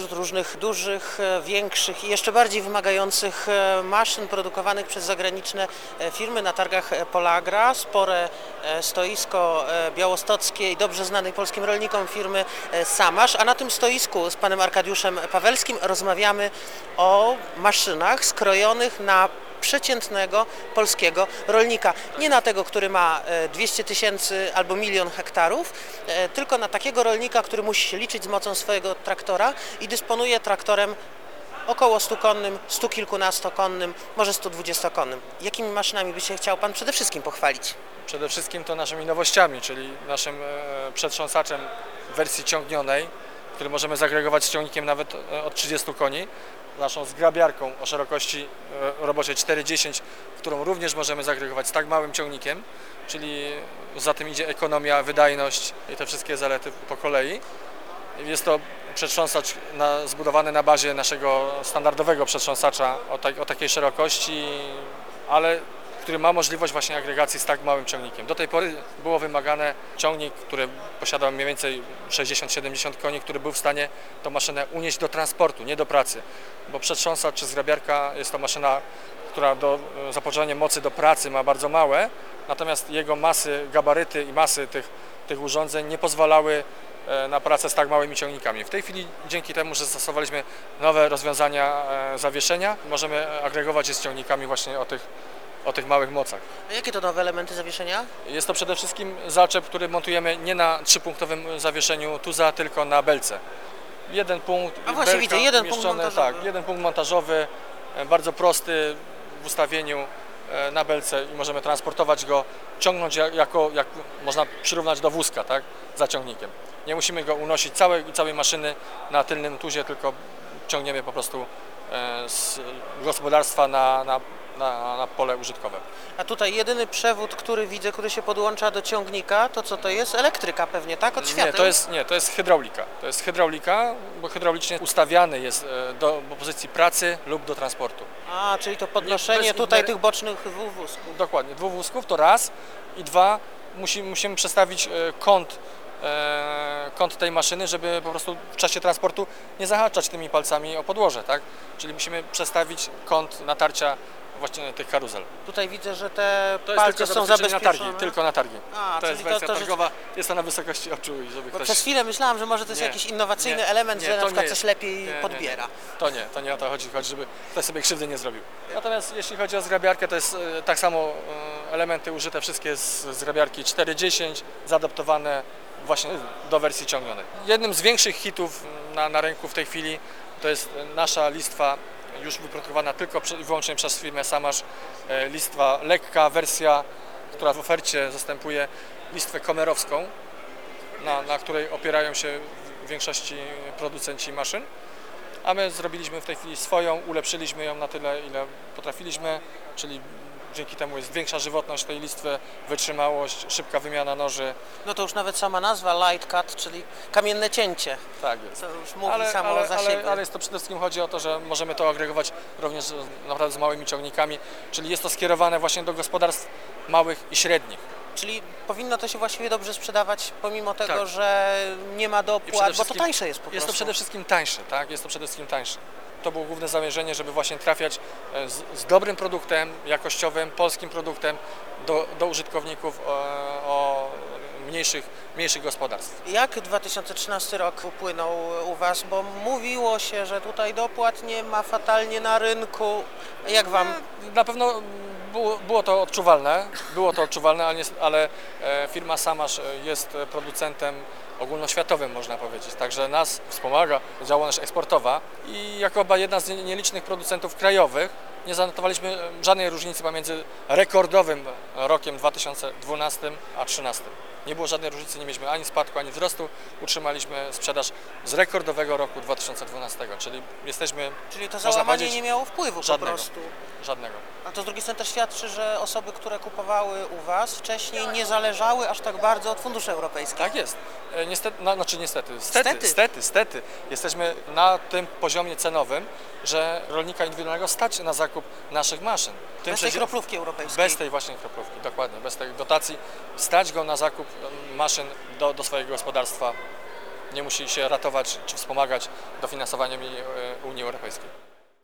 wśród różnych dużych, e, większych i jeszcze bardziej wymagających e, maszyn produkowanych przez zagraniczne e, firmy na targach Polagra. Spore stoisko białostockie i dobrze znanej polskim rolnikom firmy Samasz. A na tym stoisku z panem Arkadiuszem Pawelskim rozmawiamy o maszynach skrojonych na przeciętnego polskiego rolnika. Nie na tego, który ma e, 200 tysięcy albo milion hektarów, e, tylko na takiego rolnika, który musi się liczyć z mocą swojego traktora i dysponuje traktorem około 100-konnym, 100 kilkunastokonnym, może 120-konnym. Jakimi maszynami by się chciał Pan przede wszystkim pochwalić? Przede wszystkim to naszymi nowościami, czyli naszym e, przetrząsaczem wersji ciągnionej, który możemy zagregować z ciągnikiem nawet e, od 30 koni, naszą zgrabiarką o szerokości e, roboczej 4,10, którą również możemy zagregować z tak małym ciągnikiem, czyli za tym idzie ekonomia, wydajność i te wszystkie zalety po kolei. Jest to przetrząsacz na, zbudowany na bazie naszego standardowego przetrząsacza o, tak, o takiej szerokości, ale który ma możliwość właśnie agregacji z tak małym ciągnikiem. Do tej pory było wymagane ciągnik, który posiadał mniej więcej 60-70 koni, który był w stanie tą maszynę unieść do transportu, nie do pracy, bo przetrząsacz czy zgrabiarka jest to maszyna, która do zapotrzebowanie mocy do pracy ma bardzo małe, natomiast jego masy, gabaryty i masy tych, tych urządzeń nie pozwalały e, na pracę z tak małymi ciągnikami. W tej chwili dzięki temu, że zastosowaliśmy nowe rozwiązania e, zawieszenia, możemy agregować je z ciągnikami właśnie o tych, o tych małych mocach. A jakie to nowe elementy zawieszenia? Jest to przede wszystkim zaczep, który montujemy nie na trzypunktowym zawieszeniu tuza, tylko na belce. Jeden punkt. A właśnie, belka widzę, jeden punkt umieszczony, montażowy. Tak, jeden punkt montażowy, e, bardzo prosty w ustawieniu e, na belce i możemy transportować go, ciągnąć ja- jako, jak można przyrównać do wózka, tak, za ciągnikiem. Nie musimy go unosić całej, całej maszyny na tylnym tuzie, tylko ciągniemy po prostu e, z gospodarstwa na, na, na, na pole użytkowe. A tutaj jedyny przewód, który widzę, który się podłącza do ciągnika, to co to jest? Elektryka pewnie, tak? Od świateł? Nie, to jest, nie, to jest hydraulika. To jest hydraulika, bo hydraulicznie ustawiany jest e, do, do pozycji pracy lub do transportu. A, czyli to podnoszenie tutaj tych bocznych wó- wózków. Dokładnie, dwóch wózków to raz i dwa, musi, musimy przestawić e, kąt, e, kąt tej maszyny, żeby po prostu w czasie transportu nie zahaczać tymi palcami o podłoże, tak? Czyli musimy przestawić kąt natarcia właśnie tych karuzel. Tutaj widzę, że te To jest palce tylko są zabezpieczenie na zabezpieczone. targi, tylko na targi. A, to czyli jest to- wersja to, że- targowa, jest na wysokości oczu i żeby Bo ktoś... przez chwilę myślałam, że może to jest Nie, jakiś innowacyjny nie, element, nie, że na to przykład nie coś jest. lepiej Nie, nie, nie. podbiera. To nie, to nie o to chodzi, chodzi, żeby ktoś sobie krzywdy nie zrobił. Natomiast jeśli chodzi o zgrabiarkę, to jest e, tak samo e, elementy użyte wszystkie z zgrabiarki 4.10, zaadaptowane właśnie do wersji ciągnionej. Jednym z większych hitów na, na rynku w tej chwili to jest nasza listwa już wyprodukowana tylko i wyłącznie przez firmę Samasz, e, listwa lekka wersja, która w ofercie zastępuje listwę komerowską, na, na której opierają się w większości producenci maszyn. A my zrobiliśmy w tej chwili swoją, ulepszyliśmy ją na tyle, ile potrafiliśmy, czyli dzięki temu jest większa żywotność tej listwy, wytrzymałość, szybka wymiana noży. No to już nawet sama nazwa light cut, czyli kamienne cięcie. Tak jest. To już mówi Ale, samo ale, za ale, siebie. ale jest to przede wszystkim chodzi o to, że możemy to agregować również z- naprawdę z małymi ciągnikami, czyli jest to skierowane właśnie do gospodarstw małych i średnich. Czyli powinno to się właściwie dobrze sprzedawać, pomimo tego, Tak. że nie ma I dopłat, przede bo to wszystkim tańsze jest po Jest to prostu. przede wszystkim tańsze, tak? Jest to przede wszystkim tańsze. To było główne zamierzenie, żeby właśnie trafiać e, z, z dobrym produktem, jakościowym, polskim produktem do, do użytkowników o, o mniejszych, mniejszych gospodarstw. Jak 2013 rok upłynął u Was? Bo mówiło się, że tutaj dopłat nie ma fatalnie na rynku. Jak Wam? Na pewno było, było to odczuwalne, było to odczuwalne, ale, nie, ale e, firma Samasz e, jest e, producentem ogólnoświatowym, można powiedzieć. Także nas wspomaga działalność eksportowa i jako jedna z nie- nielicznych producentów krajowych nie zanotowaliśmy żadnej różnicy pomiędzy rekordowym rokiem 2012 a 2013. Nie było żadnej różnicy, nie mieliśmy ani spadku, ani wzrostu. Utrzymaliśmy sprzedaż z rekordowego roku 2012, czyli jesteśmy Czyli to załamanie nie miało wpływu żadnego. po prostu. żadnego. A to z drugiej strony też świadczy, że osoby, które kupowały u Was wcześniej nie zależały aż tak bardzo od funduszy europejskich. Tak jest. E, Niestety, no, znaczy niestety, stety, Stety. stety. Jesteśmy na tym poziomie cenowym, że rolnika indywidualnego stać na zakup naszych maszyn. Tym Bez tej kroplówki europejskiej. Bez tej właśnie kroplówki, dokładnie, bez tej dotacji, stać go na zakup em, maszyn do, do swojego gospodarstwa nie musi się ratować czy wspomagać dofinansowaniami e, Unii Europejskiej.